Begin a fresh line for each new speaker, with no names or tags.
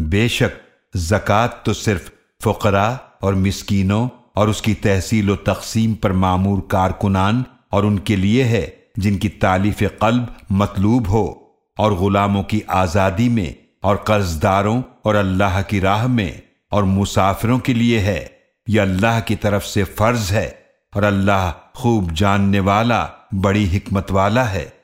बेशक जक़ात तो सिर्फ़ फ़करा और मिसकीनों और उसकी तहसील व तकसीम पर मामूर कारकुनान और उनके लिए है, जिनकी तालीफ कल्ब मतलूब हो, और गुलामों की आज़ादी में, और कर्जदारों और अल्लाह की राह में, और मुसाफिरों के लिए है। यह अल्लाह की तरफ़ से फ़र्ज़ है, और अल्लाह खूब जानने वाला, बड़ी हिकमत वाला है।